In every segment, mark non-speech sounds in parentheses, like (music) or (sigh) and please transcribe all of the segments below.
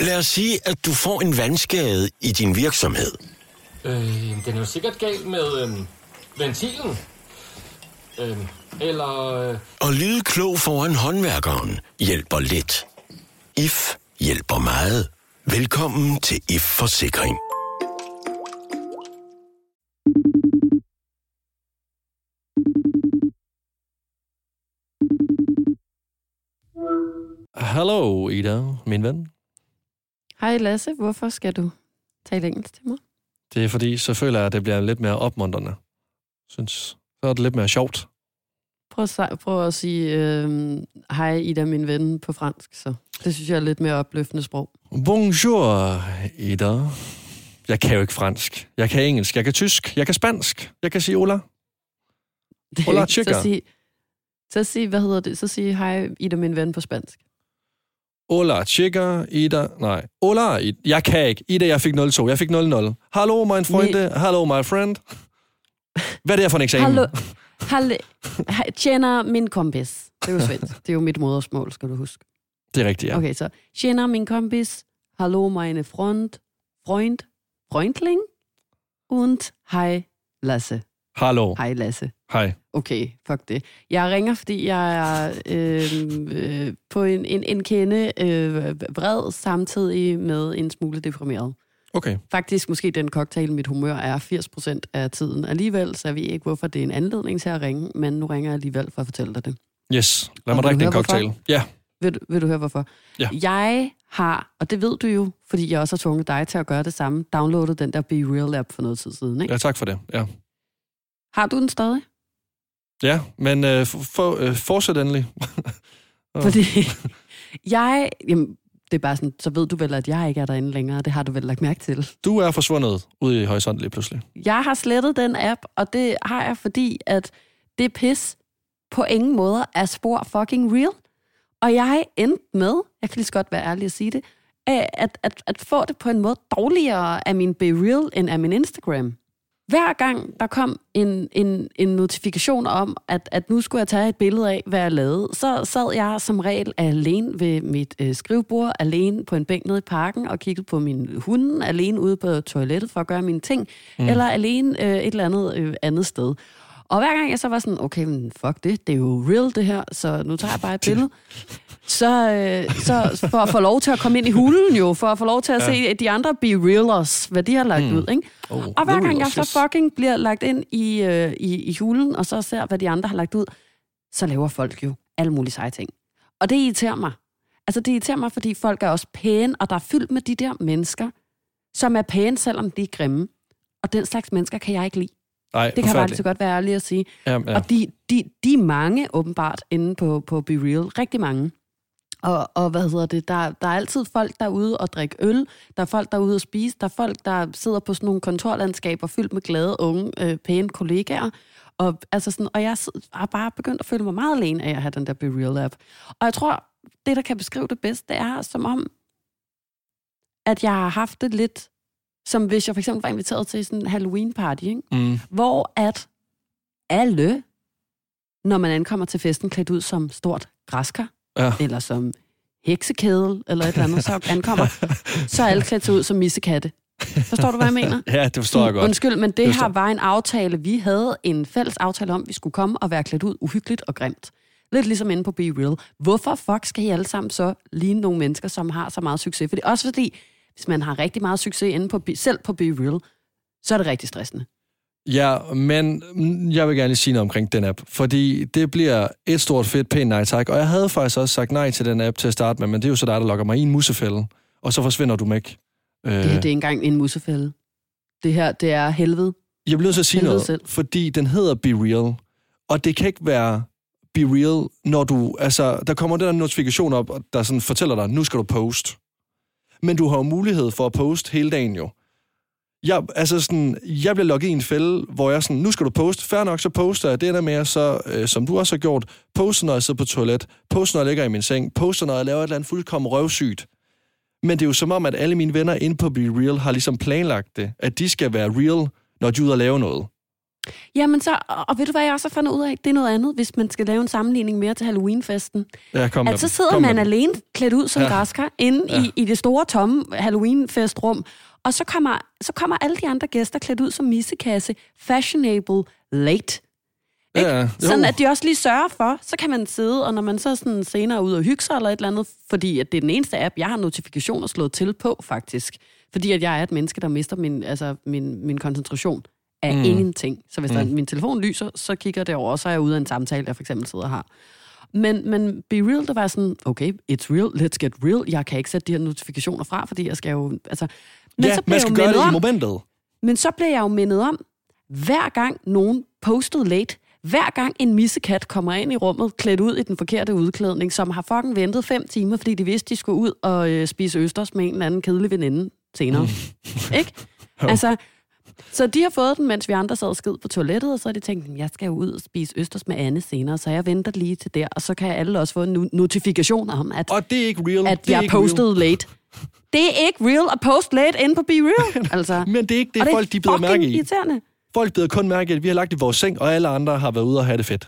Lad os sige, at du får en vandskade i din virksomhed. Øh, den er jo sikkert gal med øh, ventilen. Øh, eller... Øh, Og lyde klog foran håndværkeren hjælper lidt. IF hjælper meget. Velkommen til IF Forsikring. Hallo, Ida, min ven. Hej Lasse, hvorfor skal du tale engelsk til mig? Det er fordi, så føler jeg, at det bliver lidt mere opmuntrende. Synes, så er det lidt mere sjovt. Prøv at, prøv at sige øh, hej Ida, min ven på fransk, så. Det synes jeg er lidt mere opløftende sprog. Bonjour, Ida. Jeg kan jo ikke fransk. Jeg kan engelsk, jeg kan tysk, jeg kan spansk. Jeg kan sige hola. Hola, chica. så sig, så sig, hvad hedder det? Så sig hej Ida, min ven på spansk. Hola, chica, Ida. Nej, hola, Ida. Jeg kan ikke. Ida, jeg fik 0-2. Jeg fik 0-0. Hallo, mein Freunde. Hallo, my friend. Hvad er det her for en eksamen? Hallo, hallo, tjener min kompis. Det er jo svensk. Det er jo mit modersmål, skal du huske. Det er rigtigt, ja. Okay, så tjener min kompis. Hallo, meine Freund. Freund. Freundling. Und hej Lasse. Hallo. Hej Lasse. Hej. Okay, fuck det. Jeg ringer, fordi jeg er øh, øh, på en, en, en kende øh, vred, samtidig med en smule deprimeret. Okay. Faktisk måske den cocktail, mit humør er 80% af tiden alligevel, så jeg ved ikke, hvorfor det er en anledning til at ringe, men nu ringer jeg alligevel for at fortælle dig det. Yes. Lad mig drikke den cocktail. hvorfor? Ja. Vil, du- vil du høre, hvorfor? Ja. Jeg har, og det ved du jo, fordi jeg også har tvunget dig til at gøre det samme, downloadet den der Be Real app for noget tid siden. Ikke? ja, tak for det. Ja, Har du den stadig? ja men øh, for, for, øh, fortsæt endelig. (laughs) Fordi jeg, jamen, det er bare sådan, så ved du vel, at jeg ikke er derinde længere. Det har du vel lagt mærke til. Du er forsvundet ud i horisonten lige pludselig. Jeg har slettet den app, og det har jeg, fordi at det pis på ingen måde er spor fucking real. Og jeg endte med, jeg kan lige så godt være ærlig at sige det, at, at, at få det på en måde dårligere af min Be Real end af min Instagram. Hver gang der kom en, en, en notifikation om, at, at nu skulle jeg tage et billede af, hvad jeg lavede, så sad jeg som regel alene ved mit øh, skrivebord, alene på en bænk nede i parken og kiggede på min hunde, alene ude på toilettet for at gøre mine ting, mm. eller alene øh, et eller andet øh, andet sted. Og hver gang jeg så var sådan, okay, men fuck det, det er jo real det her, så nu tager jeg bare et billede. Så, øh, så for at få lov til at komme ind i hulen jo, for at få lov til at ja. se de andre be realers, hvad de har lagt mm. ud, ikke? Oh, Og hver gang jeg så fucking bliver lagt ind i, øh, i, i hulen, og så ser, hvad de andre har lagt ud, så laver folk jo alle mulige seje ting. Og det irriterer mig. Altså, det irriterer mig, fordi folk er også pæne, og der er fyldt med de der mennesker, som er pæne, selvom de er grimme. Og den slags mennesker kan jeg ikke lide. Nej, Det kan jeg bare lige så godt være ærlig at sige. Ja, Ja. ja. Og de, de, de er mange, åbenbart, inde på, på Be Real. Rigtig mange. Og, og hvad hedder det? Der, der er altid folk derude og drikke øl. Der er folk derude og spise. Der er folk, der sidder på sådan nogle kontorlandskaber fyldt med glade, unge, øh, pæne kollegaer. Og, altså sådan, og jeg har bare begyndt at føle mig meget alene af at have den der Be Real-app. Og jeg tror, det, der kan beskrive det bedst, det er som om, at jeg har haft det lidt, som hvis jeg for eksempel var inviteret til sådan en Halloween-party, ikke? Mm. hvor at alle, når man ankommer til festen, klædt ud som stort græskar, Ja. eller som heksekedel, eller et eller andet, så ankommer, så er alle klædt ud som missekatte. Forstår du, hvad jeg mener? ja, det forstår jeg godt. Undskyld, men det Det her var en aftale. Vi havde en fælles aftale om, at vi skulle komme og være klædt ud uhyggeligt og grimt. Lidt ligesom inde på Be Real. Hvorfor fuck skal I alle sammen så ligne nogle mennesker, som har så meget succes? For det er også fordi, hvis man har rigtig meget succes inde på, selv på Be Real, så er det rigtig stressende. Ja, men jeg vil gerne lige sige noget omkring den app, fordi det bliver et stort fedt pænt nej tak, og jeg havde faktisk også sagt nej til den app til at starte med, men det er jo så dig, der logger mig i en musefælde, og så forsvinder du væk. Øh, Det her, det er ikke engang en musefælde. Det her, det er helvede. jeg bliver til at sige helvede noget, selv. fordi den hedder Be Real, og det kan ikke være Be Real, når du, altså, der kommer den der notifikation op, der sådan fortæller dig, nu skal du post. Men du har jo mulighed for at poste hele dagen jo. Jeg, altså sådan, jeg bliver logget i en fælde, hvor jeg sådan, nu skal du poste. Færre nok, så poster jeg. Det ender med, så, øh, som du også har gjort, poster, når jeg sidder på toilet, poster, når jeg ligger i min seng, poster, når jeg laver et eller andet fuldkommen røvsygt. Men det er jo som om, at alle mine venner inde på Be Real har ligesom planlagt det, at de skal være real, når de er ude og lave noget. Jamen så, og, ved du hvad jeg også har fundet ud af? Det er noget andet, hvis man skal lave en sammenligning mere til Halloweenfesten. Ja, kom med At så sidder Kom man alene klædt ud som Ja. græskar inde ja. i, i det store, tomme Halloween-festrum. Og så kommer, så kommer alle de andre gæster klædt ud som missekasse. Fashionable late. Ikke? Ja, jo. Sådan at de også lige sørger for, så kan man sidde, og når man så sådan senere er ude og hygge sig eller et eller andet, fordi at det er den eneste app, jeg har notifikationer slået til på, faktisk. Fordi at jeg er et menneske, der mister min, altså min, min koncentration af Mm. ingenting. Så hvis mm. der, min telefon lyser, så kigger det over, og så er jeg ude af en samtale, jeg for eksempel sidder og har. Men, men Be Real, der var sådan, okay, it's real, let's get real. Jeg kan ikke sætte de her notifikationer fra, fordi jeg skal jo... Altså, men ja, så man skal gøre det i om, momentet. men så bliver jeg jo mindet om, hver gang nogen postede late, hver gang en missekat kommer ind i rummet, klædt ud i den forkerte udklædning, som har fucking ventet fem timer, fordi de vidste, de skulle ud og øh, spise østers med en eller anden kedelig veninde senere. (laughs) Ikke? Jo. Altså, så de har fået den, mens vi andre sad skid på toilettet, og så har de tænkt, jeg skal jo ud og spise østers med Anne senere, så jeg venter lige til der, og så kan alle også få en no- notifikation om, at, Og det er ikke real. at det er jeg ikke real. postede late. Det er ikke real at post late inde på Be Real, (laughs) altså. Men det er ikke det, og det er folk de bider mærke i. irriterende. Folk bider kun mærke i, at vi har lagt i vores seng, og alle andre har været ude og have det fedt.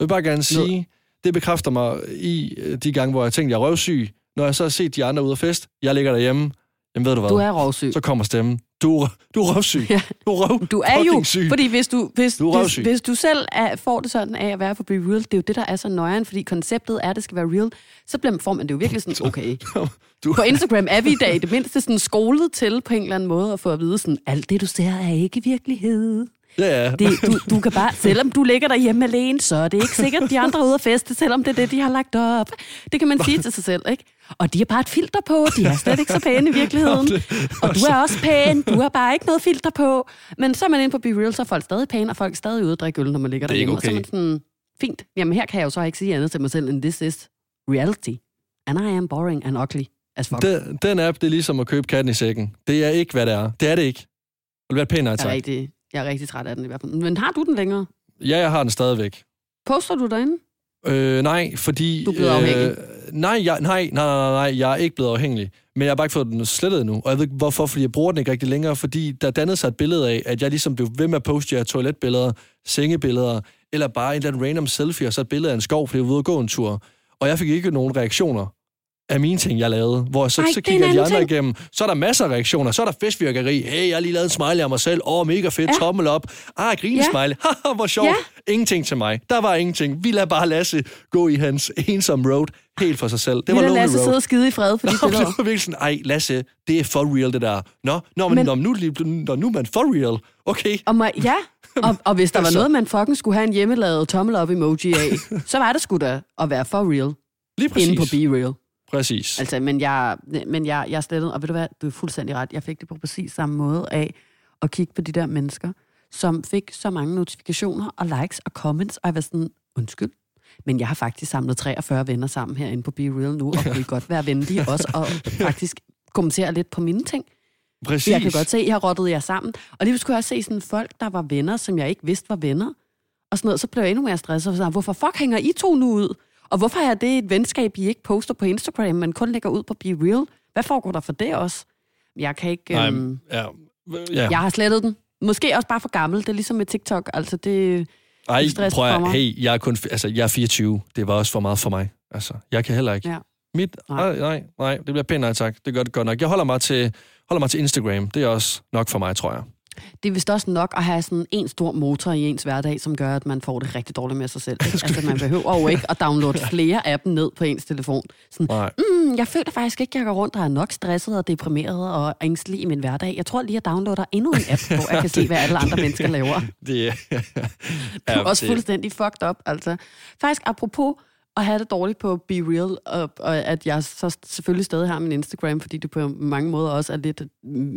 Jeg vil bare gerne sige, det bekræfter mig i øh, de gange, hvor jeg tænkte, jeg er røvsyg. Når jeg så har set de andre ude og fest, jeg ligger derhjemme, jamen ved du hvad, Du er rovsyg. så kommer stemmen. Du, er- du er røvsyg. Ja. Du er røv Du er jo, syg. fordi hvis du, hvis, Du er hvis, hvis du selv er, får det sådan af at være på Be Real, det er jo det, der er så nøjeren, fordi konceptet er, at det skal være real, så bliver, får man det jo virkelig sådan, okay. (laughs) Du- På Instagram er vi i dag i det mindste sådan skolet til på en eller anden måde at få at vide sådan, alt det du ser er ikke virkelighed. Ja, ja. Det, du, du kan bare, selvom du ligger derhjemme alene, så er det ikke sikkert, at de andre er ude at feste, selvom det er det, de har lagt op. Det kan man sige til sig selv, ikke? Og de har bare et filter på, de er slet ikke så pæne i virkeligheden. (laughs) Og du er også pæn, du har bare ikke noget filter på. Men så er man inde på Be Real, så er folk stadig pæne, og folk er stadig ude at drikke øl, når man ligger Det er derhjemme. Og så er man okay. sådan, fint. Jamen her kan jeg jo så ikke sige andet til mig selv, end this is reality. And I am boring and ugly as fuck. Den, den app, det er ligesom at købe katten i sækken. Det er ikke, hvad det er. Det er det ikke. Det vil være et pænt nej, jeg, er tak. Jeg er rigtig træt af den i hvert fald. Men har du den længere? Ja, jeg har den stadigvæk. Poster du derinde? Øh, nej, fordi... Du er blevet afhængig. nej, jeg, nej, nej, nej, nej, jeg er ikke blevet afhængig. Men jeg har bare ikke fået den slettet endnu. Og jeg ved ikke hvorfor, fordi jeg bruger den ikke rigtig længere. Fordi der dannede sig et billede af, at jeg ligesom blev ved med at poste her toiletbilleder, sengebilleder, eller bare en eller anden random selfie, og så et billede af en skov, fordi jeg var ude og gå en tur. Og jeg fik ikke nogen reaktioner af mine ting, jeg lavede. Hvor så, Ej, så er kigger de andre ting. igennem. Så er der masser af reaktioner. Så er der festvirkeri. Hey, jeg har lige lavet en smiley af mig selv. Åh, oh, mega fedt. Ja. Tommel op. Ah, grinesmiley. (laughs) Haha, hvor sjovt. Ja. Ingenting til mig. Der var ingenting. Vi lader bare Lasse gå i hans ensom road helt for sig selv. Det Vi var lonely Lasse sidde road. og skide i fred for (laughs) de det var virkelig sådan, ej Lasse, det er for real det der. Nå, nå men, men når, nu, når nu er man for real. Okay. Og må, ja, og, og hvis der var (laughs) Altså. noget, man fucking skulle have en hjemmelavet tommel op emoji af, så var det sgu da at være for real Lige præcis. inde på Be Real. Præcis. Altså, men jeg, men jeg, jeg slettet, og ved du hvad, du er fuldstændig ret. Jeg fik det på præcis samme måde af at kigge på de der mennesker, som fik så mange notifikationer og likes og comments, og jeg var sådan, undskyld, men jeg har faktisk samlet 43 venner sammen herinde på Be Real nu, og kunne I godt være venlige også, og (laughs) faktisk kommentere lidt på mine ting. Præcis. Jeg kan godt se, at I har rottet jer sammen. Og lige skulle jeg også se sådan folk, der var venner, som jeg ikke vidste var venner. Og sådan noget, så blev jeg endnu mere stresset. Og så, hvorfor fuck hænger I to nu ud? Og hvorfor er det et venskab, I ikke poster på Instagram, men kun lægger ud på Be Real? Hvad foregår der for det også? Jeg kan ikke... Nej, Øhm, ja. ja. jeg har slettet den. Måske også bare for gammel. Det er ligesom med TikTok. Altså, det... Ej, stress prøv at, hey, jeg er kun, altså, jeg er 24. Det var også for meget for mig. Altså, jeg kan heller ikke. Ja. Mit, Nej. nej. nej, nej, det bliver pænt nej tak. Det gør det godt nok. Jeg holder mig til, holder mig til Instagram. Det er også nok for mig, tror jeg. Det er vist også nok at have sådan en stor motor i ens hverdag, som gør, at man får det rigtig dårligt med sig selv. ikke? (laughs) Altså, man behøver jo ikke at downloade flere appen ned på ens telefon. Sådan, mm, jeg føler faktisk ikke, at jeg går rundt og er nok stresset og deprimeret og ængstelig i min hverdag. Jeg tror lige, jeg downloader endnu en app, hvor jeg kan (laughs) se, hvad alle andre mennesker laver. (laughs) Det er, Det er også fuldstændig fucked up, altså. Faktisk apropos at have det dårligt på Be Real, og, og at jeg så selvfølgelig stadig har min Instagram, fordi det på mange måder også er lidt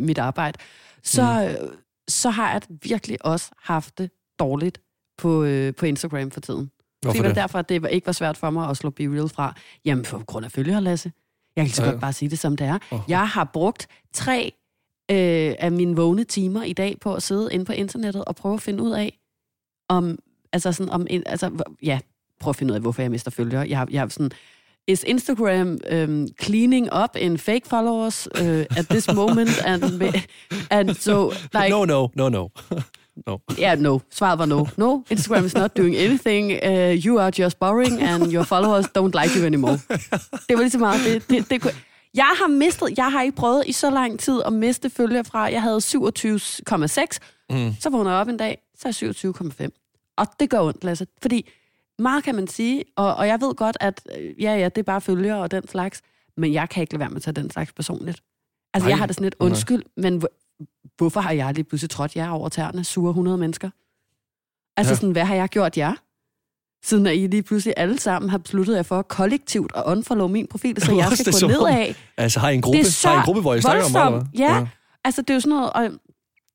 mit arbejde, så, mm. Så har jeg virkelig også haft det dårligt på, øh, på Instagram for tiden. Hvorfor det var det? derfor, at det ikke var svært for mig at slå Be Real fra. Jamen, på grund af følgere, Lasse. Jeg kan så Ja. godt bare sige det, som det er. Åh. Jeg har brugt tre øh, af mine vågne timer i dag på at sidde inde på internettet og prøve at finde ud af, om, altså sådan, om, altså, ja, prøve at finde ud af, hvorfor jeg mister følgere. Jeg har, jeg sådan, is Instagram um, cleaning up in fake followers uh, at this moment? And, and so, like, No, no, no, no. (laughs) No. Ja, no. Svaret var no. No, Instagram is not doing anything. Uh, you are just boring, and your followers don't like you anymore. Det var lige så meget. Det, det, det kunne... Jeg har mistet, jeg har ikke prøvet i så lang tid at miste følger fra, jeg havde 27,6, mm. så vågner jeg op en dag, så er jeg 27,5. Og det gør ondt, Lasse. Fordi meget kan man sige, og, og jeg ved godt, at øh, ja, ja, det er bare følger og den slags, men jeg kan ikke lade være med at tage den slags personligt. Altså, Nej. jeg har det sådan lidt, undskyld, men hvor, hvorfor har jeg lige pludselig trådt jer over tæerne, sure 100 mennesker? Altså Ja. ja. sådan, hvad har jeg gjort jer? Siden at I lige pludselig alle sammen har besluttet jer for kollektivt at unfollow min profil, så (laughs) jeg skal gå nedad. Altså, har I en gruppe, Det er så har I en gruppe hvor I snakker om eller hvad? Ja. Altså, det er jo sådan noget... Og,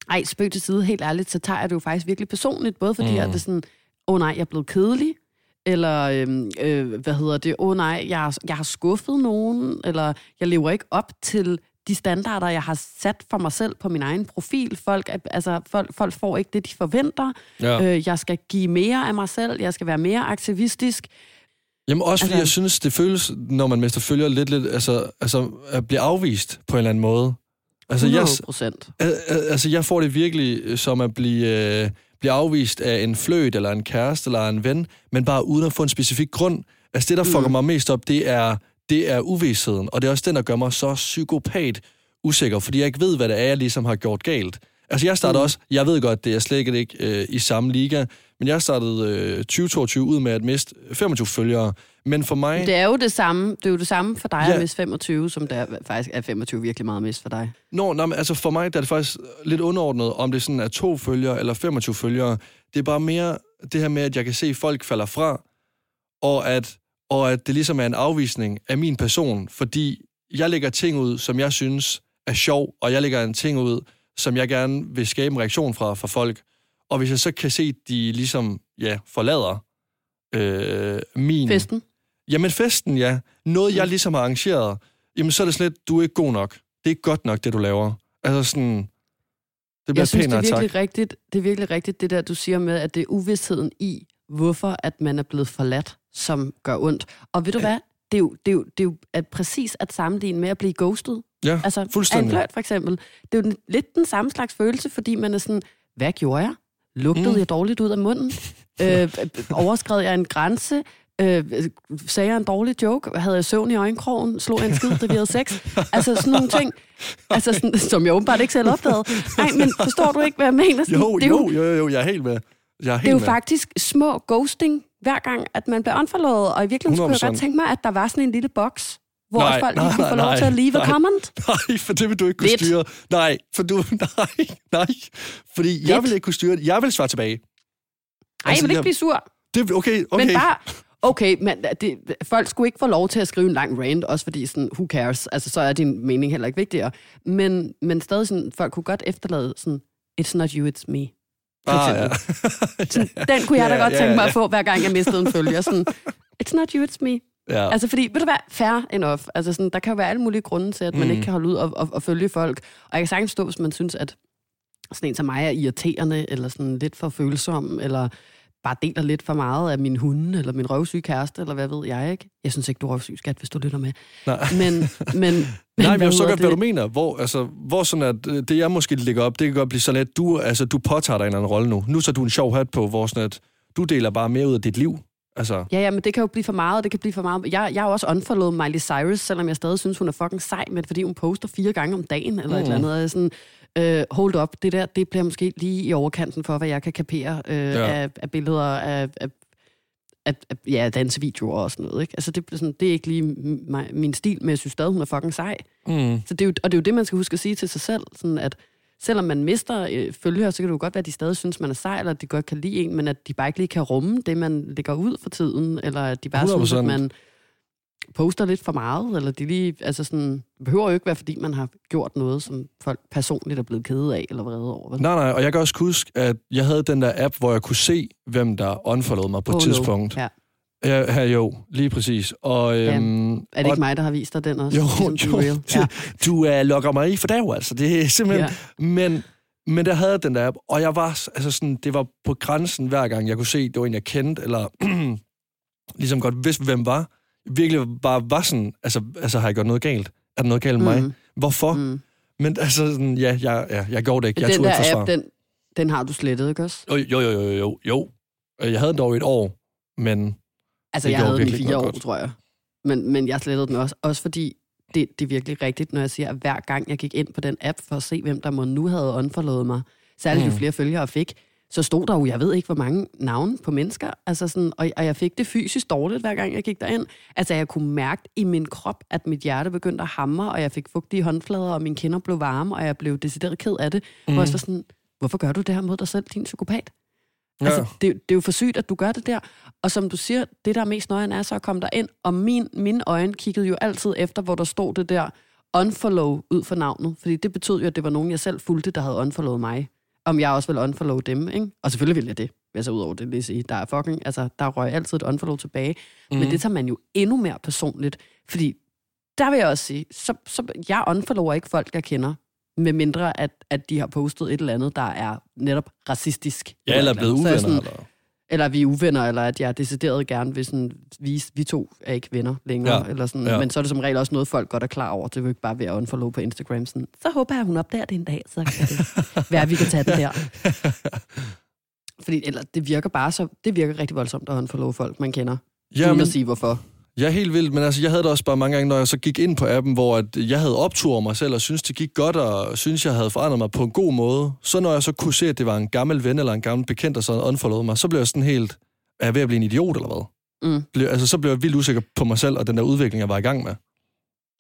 ej, spøg til side, helt ærligt, så tager jeg det jo faktisk virkelig personligt. Både fordi, mm. at det sådan, åh oh, nej, jeg er blevet kedelig. Eller, øhm, øh, hvad hedder det, åh oh, nej, jeg, har- jeg har skuffet nogen. Eller, jeg lever ikke op til de standarder, jeg har sat for mig selv på min egen profil. Folk, altså, folk, folk får ikke det, de forventer. Ja. Øh, jeg skal give mere af mig selv. Jeg skal være mere aktivistisk. Jamen også fordi Altså- jeg synes, det føles, når man mister følger lidt, lidt altså, altså at blive afvist på en eller anden måde. Altså, jeg, 100 procent. al- al- altså, jeg får det virkelig øh, som at blive, øh, blive afvist af en fløjt, eller en kæreste, eller en ven, men bare uden at få en specifik grund. Altså det, der fucker mig mest op, det er, det er uvidsheden, og det er også den, der gør mig så psykopat usikker, fordi jeg ikke ved, hvad det er, jeg ligesom har gjort galt. Altså jeg startede mm. også, jeg ved godt, det er slet ikke øh, i samme liga, men jeg startede øh, 2022 ud med at miste 25 følgere. Men for mig... Det er jo det samme, det er jo det samme for dig Ja. at miste 25, som det er, faktisk er 25 virkelig meget mist for dig. Nå, nej, men altså for mig der er det faktisk lidt underordnet, om det sådan er to følgere eller 25 følgere. Det er bare mere det her med, at jeg kan se, at folk falder fra, og at, og at det ligesom er en afvisning af min person, fordi jeg lægger ting ud, som jeg synes er sjov, og jeg lægger en ting ud, som jeg gerne vil skabe en reaktion fra, fra folk. Og hvis jeg så kan se, at de ligesom, ja, forlader øh, min... Festen. Jamen festen, ja. Noget, jeg ligesom har arrangeret, jamen så er det slet, du er ikke god nok. Det er ikke godt nok, det du laver. Altså sådan, det bliver Jeg synes, det pænere er, virkelig tak. rigtigt, det er virkelig rigtigt, det der, du siger med, at det er uvidsheden i, hvorfor at man er blevet forladt, som gør ondt. Og ved du hvad? Det er jo, det er jo, det er jo at præcis at sammenligne med at blive ghostet. Ja, Altså, en fuldstændig. fløjt for eksempel. Det er jo lidt den samme slags følelse, fordi man er sådan, hvad gjorde jeg? Lugtede Mm. mm. jeg dårligt ud af munden? (laughs) øh, overskred jeg en grænse? Øh, sagde jeg en dårlig joke? Havde jeg søvn i øjenkrogen? Slog jeg en skid, da vi havde sex? Altså sådan nogle ting, altså sådan, som jeg åbenbart ikke selv opdagede. Nej, men forstår du ikke, hvad jeg mener? Sådan, Jo, det er jo, jo, jo, jo, jeg er helt med. Jeg er det er jo helt med. faktisk små ghosting, hver gang, at man bliver unfollowet. Og i virkeligheden skulle jeg 100%. godt tænke mig, at der var sådan en lille boks, hvor Nej, folk nej, kunne få nej, lov til at leave nej. a comment. Nej, for det vil du ikke kunne Lidt. styre. Nej, for du... Nej, nej. Fordi jeg Lidt. vil ikke kunne styre det. Jeg vil svare tilbage. Ej, jeg vil ikke blive sur. Det, okay, okay. Men bare, okay, men det, folk skulle ikke få lov til at skrive en lang rant, også fordi sådan, who cares? Altså, så er din mening heller ikke vigtigere. Men, men stadig sådan, folk kunne godt efterlade sådan, it's not you, it's me. Ah, ja. (laughs) den kunne jeg da Ja, godt ja, tænke mig ja. at få, hver gang jeg mistede en følger. Sådan, it's not you, it's me. ja. Altså, fordi, ved du hvad, fair enough. Altså, sådan, der kan jo være alle mulige grunde til, at man Mm. ikke kan holde ud og, og, og følge folk. Og jeg kan sagtens stå, hvis man synes, at sådan en som mig er irriterende, eller sådan lidt for følsom, eller bare deler lidt for meget af min hunde, eller min røvsyge kæreste, eller hvad ved jeg ikke. Jeg synes ikke, du er røvsyg, skat, hvis du lytter med. Nej. Men, (laughs) men, Nej, men jeg hedder godt, hvad du mener. Hvor, altså, hvor sådan at, øh, det, jeg måske lægger op, det kan godt blive sådan, at du, altså, du påtager dig en eller anden rolle nu. Nu så du en sjov hat på, hvor sådan at du deler bare mere ud af dit liv. Altså, Ja, ja, men det kan jo blive for meget, og det kan blive for meget. Jeg, jeg har også unfollowet Miley Cyrus, selvom jeg stadig synes, hun er fucking sej, men fordi hun poster fire gange om dagen, eller mm. et eller andet. Jeg er sådan, øh, hold up, det der, det bliver måske lige i overkanten for, hvad jeg kan kapere øh, Ja. af, af billeder af, af, af, af ja, dansevideoer og sådan noget. Ikke? Altså, det, sådan, det er ikke lige min, min stil, men jeg synes stadig, hun er fucking sej. mm, Så det er jo, og det er jo det, man skal huske at sige til sig selv, sådan at selvom man mister øh, følgere, så kan det jo godt være, at de stadig synes, man er sej, eller at de godt kan lide en, men at de bare ikke lige kan rumme det, man lægger ud for tiden, eller at de bare synes, 100%. at man poster lidt for meget, eller de lige, altså sådan, det behøver jo ikke være, fordi man har gjort noget, som folk personligt er blevet kede af, eller vrede over. vel? nej, nej, og jeg kan også huske, at jeg havde den der app, hvor jeg kunne se, hvem der unfollowede mig på et Oh, no. tidspunkt. Ja. Ja, her, jo, lige præcis. Og, øhm, Er det ikke mig, der har vist dig den også? Jo, Ligesom jo. Real? (laughs) Ja. du uh, lokker mig i for dag, altså. Det er simpelthen... Ja. Men, men der havde jeg den der app, og jeg var, altså sådan, det var på grænsen hver gang, jeg kunne se, det var en, jeg kendte, eller (clears throat) ligesom godt vidste, hvem var. Virkelig bare var sådan, altså, altså har jeg gjort noget galt? Er der noget galt med mig? Mm. Hvorfor? Mm. Men altså, sådan, ja, jeg, ja, jeg gjorde det ikke. Jeg den tog der ikke app, den, Den har du slettet, ikke også? Jo, jo, jo, jo, jo. jo. Øh, Jeg havde den dog et år, men Altså, jeg havde den i fire år, godt. tror jeg. Men, men jeg slettede den også. Også fordi, det, det er virkelig rigtigt, når jeg siger, at hver gang jeg gik ind på den app for at se, hvem der må nu havde unfollowet mig, særligt jo Mm. flere følgere jeg fik, så stod der jo, jeg ved ikke, hvor mange navne på mennesker, altså sådan, og, og jeg fik det fysisk dårligt, hver gang jeg gik derind. Altså, jeg kunne mærke i min krop, at mit hjerte begyndte at hamre, og jeg fik fugtige håndflader, og mine kinder blev varme, og jeg blev decideret ked af det. Mm. Hvor jeg var sådan, hvorfor gør du det her mod dig selv, din psykopat? ja. Altså, det, det er jo for sygt, at du gør det der. Og som du siger, det der er mest nøjen er så at komme der ind. Og min, mine øjne kiggede jo altid efter, hvor der stod det der unfollow ud for navnet. Fordi det betød jo, at det var nogen, jeg selv fulgte, der havde unfollowet mig. Om jeg også ville unfollow dem, ikke? Og selvfølgelig ville jeg det. Altså udover det, vil jeg sige. Der er fucking, altså, der røg altid et unfollow tilbage. Mm. Men det tager man jo endnu mere personligt. Fordi der vil jeg også sige, så, så jeg unfollower ikke folk, jeg kender. Med mindre, at, at de har postet et eller andet, der er netop racistisk. ja, eller er et blevet er uvenner. sådan, Eller... eller vi er uvenner, eller at jeg decideret gerne vil sådan vise, vi to er ikke venner længere. Ja. Ja. Eller sådan. Ja. Ja. Men så er det som regel også noget, folk godt er klar over. Det er jo ikke bare ved at unfollow på Instagram. Sådan. Så håber jeg, hun opdager det en dag, så kan det (laughs) være, vi kan tage den der. Fordi eller, det virker bare så, det virker rigtig voldsomt at unfollow folk, man kender. Jamen, uden Jamen, at sige hvorfor. Jeg er helt vildt, men altså, jeg havde det også bare mange gange, når jeg så gik ind på appen, hvor at jeg havde optur mig selv, og synes det gik godt, og synes jeg havde forandret mig på en god måde. Så når jeg så kunne se, at det var en gammel ven eller en gammel bekendt, der så unfollowede mig, så blev jeg sådan helt, er jeg ved at blive en idiot, eller hvad? Mm. Blev- Altså, så blev jeg vildt usikker på mig selv, og den der udvikling, jeg var i gang med.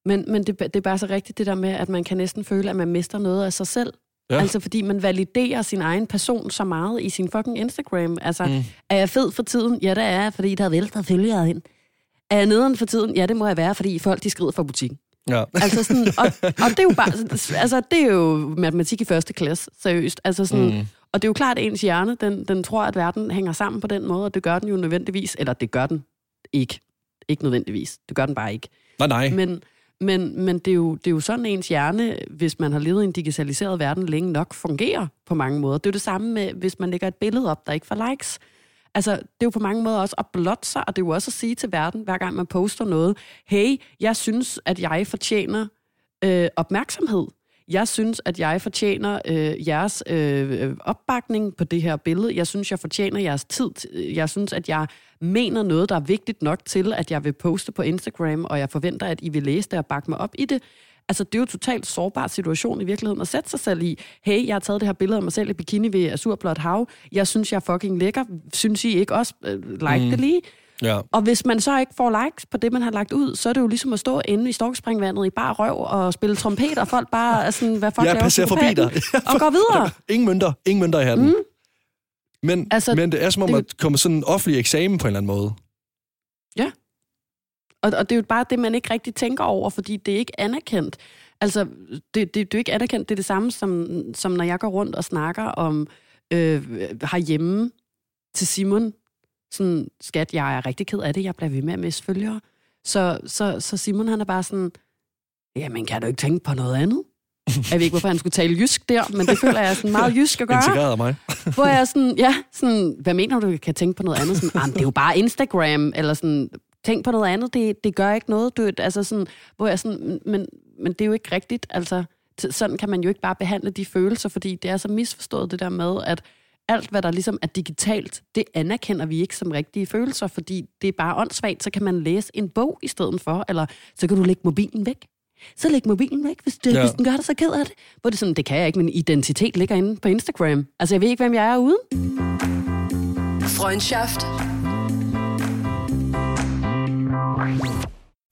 Men, men det, det er bare så rigtigt det der med, at man kan næsten føle, at man mister noget af sig selv. Ja. Ja. Altså fordi man validerer sin egen person så meget i sin fucking Instagram. Altså, mm. er jeg fed for tiden? Ja, det er jeg, fordi der er væltet følgere ind. Er jeg nederen for tiden? Ja, det må jeg være, fordi folk de skrider fra butikken. Ja. Altså sådan, og, (laughs) og det er jo bare, altså det er jo matematik i første klasse, seriøst. Altså sådan, Mm. Og det er jo klart, at ens hjerne, den, den tror, at verden hænger sammen på den måde, og det gør den jo nødvendigvis, eller det gør den ikke. Ikke nødvendigvis. Det gør den bare ikke. Nej, nej. Men, men, men det, er jo, det er jo sådan, ens hjerne, hvis man har levet i en digitaliseret verden længe nok, fungerer på mange måder. Det er jo det samme med, hvis man lægger et billede op, der ikke får likes. Altså, det er jo på mange måder også at blotte sig, og det er jo også at sige til verden, hver gang man poster noget, hey, jeg synes, at jeg fortjener øh, opmærksomhed. Jeg synes, at jeg fortjener øh, jeres øh, opbakning på det her billede. Jeg synes, jeg fortjener jeres tid. Jeg synes, at jeg mener noget, der er vigtigt nok til, at jeg vil poste på Instagram, og jeg forventer, at I vil læse det og bakke mig op i det. Altså, det er jo en totalt sårbar situation i virkeligheden at sætte sig selv i. Hey, jeg har taget det her billede af mig selv i bikini ved Azurblåt Hav. Jeg synes, jeg er fucking lækker. Synes I ikke også? Øh, like mm. det lige. Ja. Og hvis man så ikke får likes på det, man har lagt ud, så er det jo ligesom at stå inde i storkespringvandet i bare røv og spille trompet, og folk bare er sådan, hvad fuck Jeg laver forbi dig. Og går videre. (laughs) Ingen mønter. Ingen mønter i hatten. Mm. Men, altså, men det er som om, det- at komme sådan en offentlig eksamen på en eller anden måde. Og, og det er jo bare det, man ikke rigtig tænker over, fordi det er ikke anerkendt. Altså, det, det, det er jo ikke anerkendt. Det er det samme, som, som når jeg går rundt og snakker om øh, herhjemme til Simon. Sådan, skat, jeg er rigtig ked af det. Jeg bliver ved med at miste følgere. Så, så, så Simon, han er bare sådan, jamen, kan du ikke tænke på noget andet? (laughs) Jeg ved ikke, hvorfor han skulle tale jysk der, men det føler jeg er sådan meget (laughs) jysk at gøre. Integreret af mig. Hvor jeg er sådan, ja, sådan, hvad mener du, kan tænke på noget andet? Sådan, ah, det er jo bare Instagram, eller sådan, tænk på noget andet, det, det gør ikke noget. Du, altså sådan, hvor jeg sådan, men, men det er jo ikke rigtigt. Altså, sådan kan man jo ikke bare behandle de følelser, fordi det er så misforstået det der med, at alt, hvad der ligesom er digitalt, det anerkender vi ikke som rigtige følelser, fordi det er bare åndssvagt, så kan man læse en bog i stedet for, eller så kan du lægge mobilen væk. Så læg mobilen væk, hvis, det, Ja. hvis den gør dig så ked af det. Hvor det sådan, det kan jeg ikke, min identitet ligger inde på Instagram. Altså, jeg ved ikke, hvem jeg er uden. Freundschaft.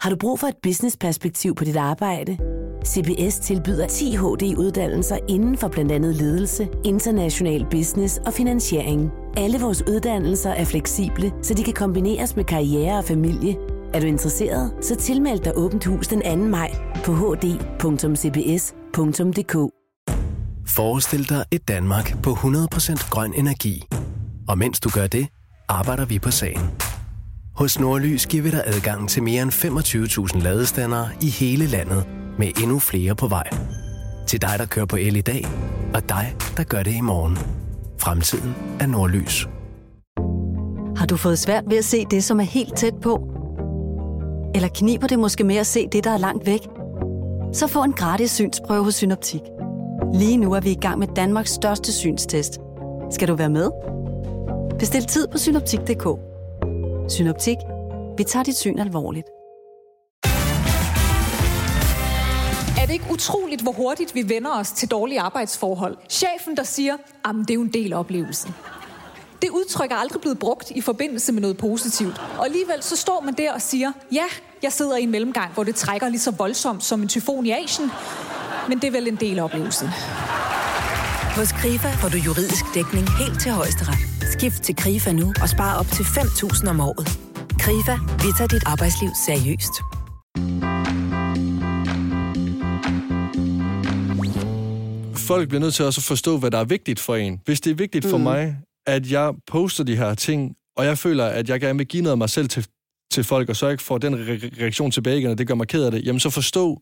Har du brug for et businessperspektiv på dit arbejde? CBS tilbyder 10 HD-uddannelser inden for blandt andet ledelse, international business og finansiering. Alle vores uddannelser er fleksible, så de kan kombineres med karriere og familie. Er du interesseret, så tilmeld dig Åbent Hus den 2. maj på hd.cbs.dk. Forestil dig et Danmark på 100% grøn energi. Og mens du gør det, arbejder vi på sagen. Hos Nordlys giver vi dig adgang til mere end 25.000 ladestandere i hele landet, med endnu flere på vej. Til dig, der kører på el i dag, og dig, der gør det i morgen. Fremtiden er Nordlys. Har du fået svært ved at se det, som er helt tæt på? Eller kniber det måske med at se det, der er langt væk? Så få en gratis synsprøve hos Synoptik. Lige nu er vi i gang med Danmarks største synstest, Skal du være med? Bestil tid på synoptik.dk. Synoptik. Vi tager dit syn alvorligt. Er det ikke utroligt, hvor hurtigt vi vender os til dårlige arbejdsforhold? Chefen, der siger, at det er jo en del af oplevelsen. Det udtryk er aldrig blevet brugt i forbindelse med noget positivt. Og alligevel så står man der og siger, ja, jeg sidder i en mellemgang, hvor det trækker lige så voldsomt som en tyfon i Asien. Men det er vel en del af oplevelsen. Hos KRIFA får du juridisk dækning helt til højesteret. Skift til KRIFA nu og spar op til 5.000 om året. KRIFA, vi tager dit arbejdsliv seriøst. folk bliver nødt til også at forstå, hvad der er vigtigt for en. Hvis det er vigtigt for Mm. mig, at jeg poster de her ting, og jeg føler, at jeg gerne vil give noget af mig selv til, til folk, og så ikke får den re- reaktion tilbage igen, og det gør mig ked af det, jamen så forstå,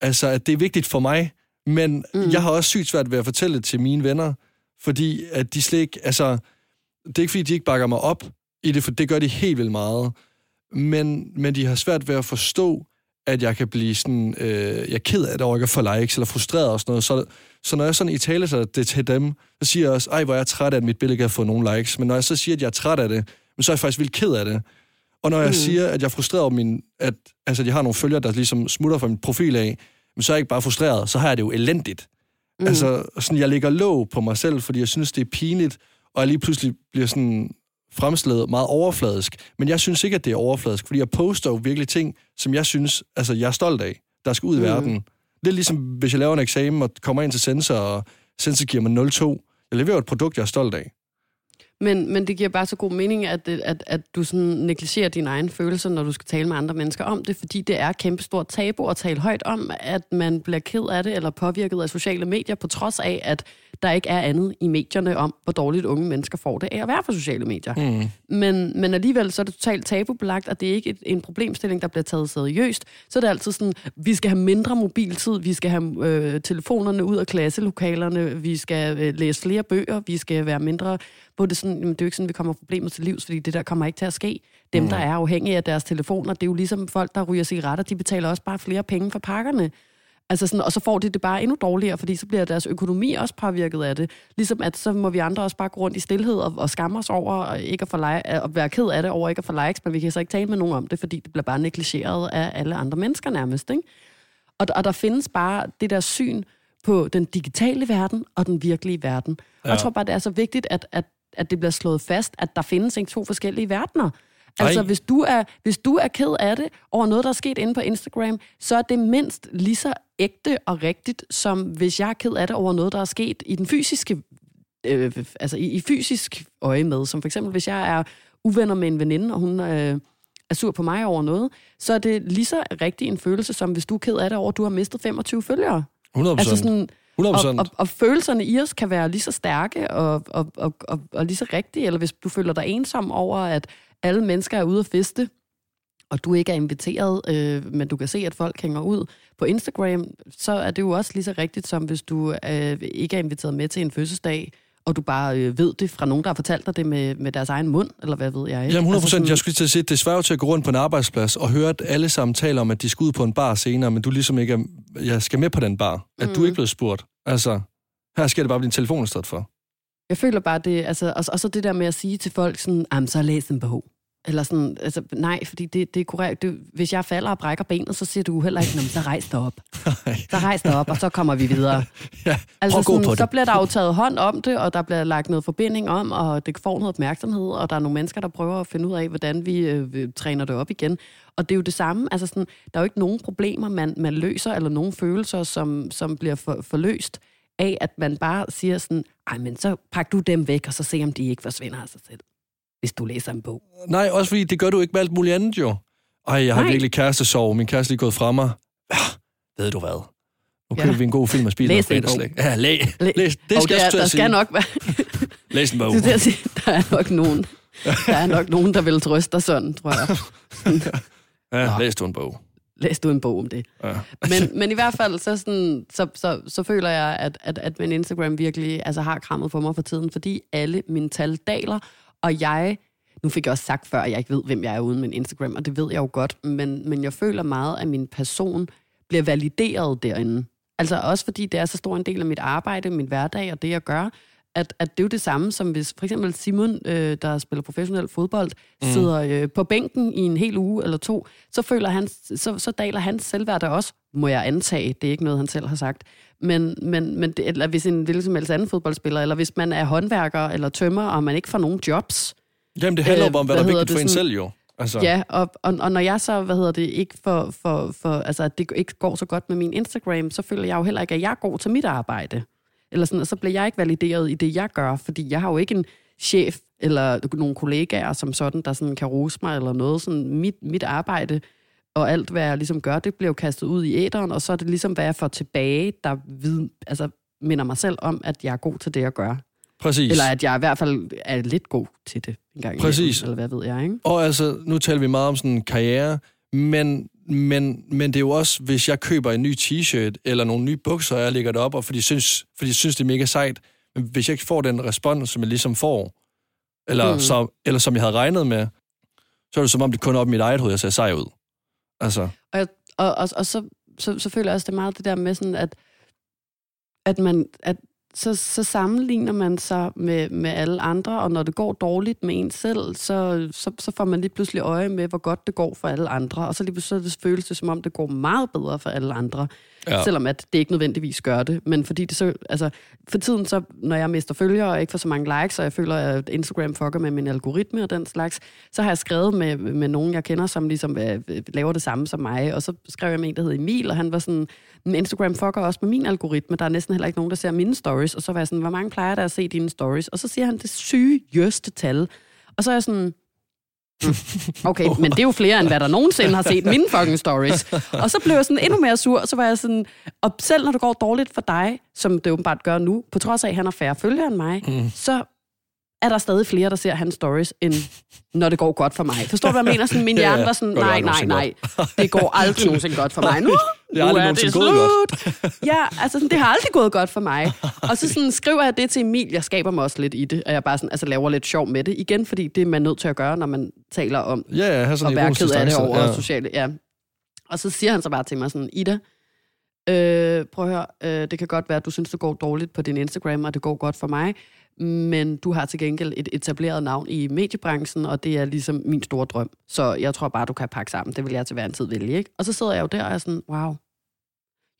altså, at det er vigtigt for mig, men mm. jeg har også sygt svært ved at fortælle det til mine venner, fordi at de slet ikke, altså, det er ikke fordi, de ikke bakker mig op i det, for det gør de helt vildt meget, men, men de har svært ved at forstå, at jeg kan blive sådan, øh, jeg er ked af det over ikke at få likes, eller frustreret og sådan noget. Så, så når jeg sådan i tale så det til dem, så siger jeg også, ej, hvor er jeg træt af, at mit billede har fået nogen likes. Men når jeg så siger, at jeg er træt af det, men så er jeg faktisk vildt ked af det. Og når jeg mm. siger, at jeg er frustreret over min, at altså, jeg har nogle følgere, der ligesom smutter fra min profil af, men så er jeg ikke bare frustreret, så har jeg det jo elendigt. Mm. Altså, sådan, jeg lægger låg på mig selv, fordi jeg synes, det er pinligt, og jeg lige pludselig bliver sådan fremstillet meget overfladisk. Men jeg synes ikke, at det er overfladisk, fordi jeg poster jo virkelig ting, som jeg synes, altså jeg er stolt af, der skal ud i mm. verden. Lidt ligesom, hvis jeg laver en eksamen og kommer ind til sensor, og sensor giver mig 0,2. Jeg leverer et produkt, jeg er stolt af. Men, men det giver bare så god mening, at, at, at du sådan negligerer dine egne følelser, når du skal tale med andre mennesker om det, fordi det er kæmpestort tabu at tale højt om, at man bliver ked af det eller påvirket af sociale medier, på trods af, at der ikke er andet i medierne om, hvor dårligt unge mennesker får det af at være på sociale medier. Mm. Men, men alligevel så er det totalt tabubelagt, og det er ikke et, en problemstilling, der bliver taget seriøst. Så er det altid sådan, vi skal have mindre mobiltid, vi skal have øh, telefonerne ud af klasselokalerne, vi skal øh, læse flere bøger, vi skal være mindre hvor det, sådan, jamen, det er jo ikke sådan, vi kommer problemet til livs, fordi det der kommer ikke til at ske. Dem, mm. der er afhængige af deres telefoner, det er jo ligesom folk, der ryger cigaretter, de betaler også bare flere penge for pakkerne. Altså sådan, og så får de det bare endnu dårligere, fordi så bliver deres økonomi også påvirket af det. Ligesom at så må vi andre også bare gå rundt i stillhed og, og skamme os over og ikke at, få like, og være ked af det over ikke at få likes, men vi kan så ikke tale med nogen om det, fordi det bliver bare negligeret af alle andre mennesker nærmest. Ikke? Og, og der findes bare det der syn på den digitale verden og den virkelige verden. Ja. Og jeg tror bare, det er så vigtigt, at, at, at det bliver slået fast, at der findes ikke to forskellige verdener. Altså, hvis du, er, hvis du er ked af det over noget, der er sket inde på Instagram, så er det mindst lige så ægte og rigtigt, som hvis jeg er ked af det over noget, der er sket i den fysiske, øh, altså i, i fysisk øje med. Som for eksempel, hvis jeg er uvenner med en veninde, og hun øh, er sur på mig over noget, så er det lige så rigtig en følelse, som hvis du er ked af det over, at du har mistet 25 følgere. 100 Altså sådan, 100 og, og, og følelserne i os kan være lige så stærke og, og, og, og, og lige så rigtige, eller hvis du føler dig ensom over, at alle mennesker er ude at feste, og du ikke er inviteret, øh, men du kan se, at folk hænger ud på Instagram, så er det jo også lige så rigtigt, som hvis du øh, ikke er inviteret med til en fødselsdag, og du bare øh, ved det fra nogen, der har fortalt dig det med, med deres egen mund, eller hvad ved jeg. ikke? Jamen 100 Altså procent. sådan- Jeg skulle til at sige, det svarer til at gå rundt på en arbejdsplads og høre, at alle sammen taler om, at de skal ud på en bar senere, men du ligesom ikke er, jeg skal med på den bar. At mm. du er ikke blevet spurgt. Altså, her skal det bare blive en telefon i stedet for. Jeg føler bare det, altså, og, og så det der med at sige til folk sådan, jamen så læs en bog. Eller sådan, altså nej, fordi det, det er korrekt. Det, hvis jeg falder og brækker benet, så siger du heller ikke, "Nå, men så rejs dig op. (laughs) Så rejs dig op, og så kommer vi videre. (laughs) Ja, Altså sådan, det. så bliver der jo taget hånd om det, og der bliver lagt noget forbinding om, og det får noget opmærksomhed, og der er nogle mennesker, der prøver at finde ud af, hvordan vi øh, træner det op igen. Og det er jo det samme, altså sådan, der er jo ikke nogen problemer, man, man løser, eller nogen følelser, som, som bliver for, forløst af, at man bare siger sådan, ej, men så pak du dem væk, og så se, om de ikke forsvinder af sig selv, hvis du læser en bog. Nej, også fordi det gør du ikke med alt muligt andet jo. Ej, jeg har Nej. virkelig kærestesorg. Min kæreste er lige gået fra mig. Ja, ved du hvad? Nu Ja. køber vi en god film og spiser Læs noget fredagsslæg. Ja, læ, Læ- læs. Det Og skal der, jeg der skal nok være, (laughs) Læs en bog. (laughs) det er sige, der er nok nogen, der er nok nogen, der vil trøste dig sådan, tror jeg. (laughs) Ja, læs du en bog. Læs du en bog om det. Ja. Men, men i hvert fald, så, sådan, så, så, så føler jeg, at, at, at min Instagram virkelig altså, har krammet på mig for tiden, fordi alle mine tal daler, og jeg, nu fik jeg også sagt før, at jeg ikke ved, hvem jeg er uden min Instagram, og det ved jeg jo godt, men, men jeg føler meget, at min person bliver valideret derinde. Altså også fordi det er så stor en del af mit arbejde, min hverdag og det, jeg gør, at, at det er jo det samme, som hvis for eksempel Simon, øh, der spiller professionel fodbold, Mm. sidder øh, på bænken i en hel uge eller to, så føler han, så, så daler hans selvværd der også, må jeg antage. Det er ikke noget, han selv har sagt. Men, men, men det, eller hvis en hvilken som helst anden fodboldspiller, eller hvis man er håndværker eller tømmer, og man ikke får nogen jobs, Jamen, det handler Øh, om, hvad, der er vigtigt for en selv, jo. Altså, Ja, og, og, og når jeg så, hvad hedder det, ikke for, for, for, altså at det ikke går så godt med min Instagram, så føler jeg jo heller ikke, at jeg går til mit arbejde. Eller sådan, og så bliver jeg ikke valideret i det, jeg gør, fordi jeg har jo ikke en chef eller nogle kollegaer som sådan, der sådan kan rose mig eller noget. Sådan mit, mit arbejde og alt, hvad jeg ligesom gør, det bliver jo kastet ud i æderen, og så er det ligesom, hvad jeg får tilbage, der vid, altså, minder mig selv om, at jeg er god til det, jeg gør. Præcis. Eller at jeg i hvert fald er lidt god til det en gang Præcis. Eller hvad ved jeg, ikke? Og altså, nu taler vi meget om sådan en karriere, men, men, men det er jo også, hvis jeg køber en ny t-shirt eller nogle nye bukser, og jeg lægger det op, og fordi jeg synes, fordi jeg synes det er mega sejt, men hvis jeg ikke får den respons, som jeg ligesom får, eller, Mm. som, eller som jeg havde regnet med, så er det som om, det kun er op i mit eget hoved, jeg ser sej ud. Altså, Og, jeg- og, og, og så, så, så føler jeg også, det meget det der med sådan, at, at man, at så, så sammenligner man sig med, med alle andre, og når det går dårligt med en selv, så, så, så får man lige pludselig øje med, hvor godt det går for alle andre, og så lige pludselig så føles det, som om det går meget bedre for alle andre, Ja. selvom at det ikke nødvendigvis gør det, men fordi det så, altså, for tiden så, når jeg mister følgere og ikke får så mange likes, og jeg føler, at Instagram fucker med min algoritme og den slags, så har jeg skrevet med, med nogen, jeg kender, som ligesom øh, øh, laver det samme som mig, og så skrev jeg med en, der hed Emil, og han var sådan, "Men Instagram fucker også med min algoritme, der er næsten heller ikke nogen, der ser mine stories, og så var jeg sådan, hvor mange plejer der at se dine stories? Og så siger han det sygeste tal, og så er jeg sådan, Okay, men det er jo flere, end hvad der nogensinde har set mine fucking stories. Og så blev jeg sådan endnu mere sur, og så var jeg sådan, og selv når det går dårligt for dig, som det åbenbart gør nu, på trods af, at han har færre følgere end mig, mm. så er der stadig flere, der ser hans stories, end når det går godt for mig. Forstår du, hvad jeg mener? Sådan, min hjerne var sådan, nej, nej, nej, det går aldrig nogensinde godt for mig. Nu, Det er aldrig er det gået slut. Ja, altså sådan, det har aldrig gået godt for mig. Og så sådan, skriver jeg det til Emil, jeg skaber mig også lidt i det, og jeg bare sådan, altså, laver lidt sjov med det. Igen, fordi det er man nødt til at gøre, når man taler om ja, ja, sådan og være ked af det over ja. sociale. Ja. Og så siger han så bare til mig sådan, Ida, øh, prøv at høre, øh, det kan godt være, at du synes, det går dårligt på din Instagram, og det går godt for mig, men du har til gengæld et etableret navn i mediebranchen, og det er ligesom min store drøm. Så jeg tror bare, du kan pakke sammen. Det vil jeg til hver en tid vælge, ikke? Og så sidder jeg jo der og er sådan, wow,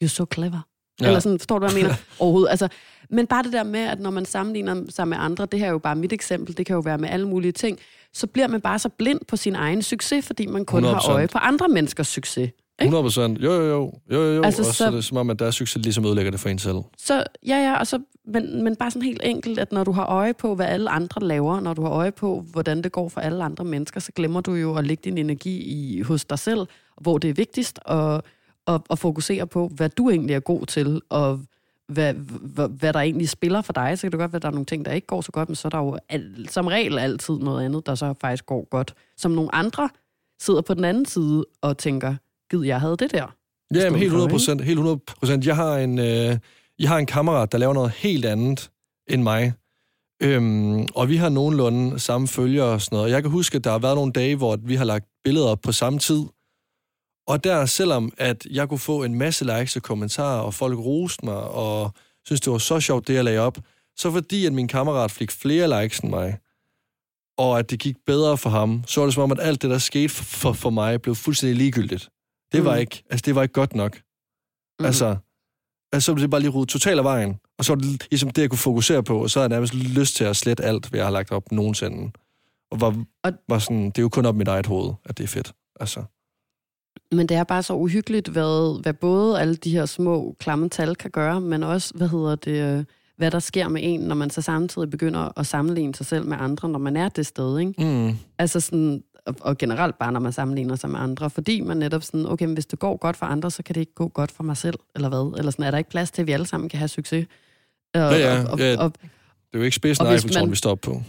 you're so clever. Ja. Eller sådan, forstår du, hvad jeg mener? (laughs) Overhovedet. Altså, men bare det der med, at når man sammenligner sig med andre, det her er jo bare mit eksempel, det kan jo være med alle mulige ting, så bliver man bare så blind på sin egen succes, fordi man kun 100%. har øje på andre menneskers succes. Ikke? 100 procent. Jo, jo, jo. jo, jo, jo. Altså, Altså, og så, så- er det som om, at deres succes ligesom ødelægger det for en selv. Så ja, ja, og så, men, men bare sådan helt enkelt, at når du har øje på, hvad alle andre laver, når du har øje på, hvordan det går for alle andre mennesker, så glemmer du jo at lægge din energi i, hos dig selv, hvor det er vigtigst, og, og, og fokusere på, hvad du egentlig er god til, og hvad, hvad, hvad der egentlig spiller for dig. Så kan det godt være, at der er nogle ting, der ikke går så godt, men så er der jo al, som regel altid noget andet, der så faktisk går godt. Som nogle andre sidder på den anden side og tænker, gid jeg havde det der. Ja, stedet men helt for, 100 procent. Helt 100 procent. Jeg har en, øh, jeg har en kammerat, der laver noget helt andet end mig. Øhm, og vi har nogenlunde samme følgere og sådan noget. Og jeg kan huske, at der har været nogle dage, hvor vi har lagt billeder op på samme tid. Og der, selvom at jeg kunne få en masse likes og kommentarer, og folk roste mig, og synes det var så sjovt, det jeg lagde op, så fordi, at min kammerat fik flere likes end mig, og at det gik bedre for ham, så var det som om, at alt det, der skete for, for, for mig, blev fuldstændig ligegyldigt. Det var Mm. ikke, altså det var ikke godt nok. Mm. Altså, altså, så blev det bare lige ryddet totalt af vejen. Og så var det ligesom det, jeg kunne fokusere på, og så havde jeg nærmest lyst til at slette alt, hvad jeg har lagt op nogensinde. Og var, Og- var sådan, det er jo kun op i mit eget hoved, at det er fedt. Altså, Men det er bare så uhyggeligt, hvad, hvad både alle de her små klamme tal kan gøre, men også, hvad hedder det, øh, hvad der sker med en, når man så samtidig begynder at sammenligne sig selv med andre, når man er det sted, ikke? mm, Altså sådan, og, og generelt bare, når man sammenligner sig med andre, fordi man netop sådan, okay, men hvis det går godt for andre, så kan det ikke gå godt for mig selv, eller hvad? Eller sådan, er der ikke plads til, at vi alle sammen kan have succes? Og, Ja, ja, og, og, ja. og, det er jo ikke spidsen af Eiffeltårn, vi står på.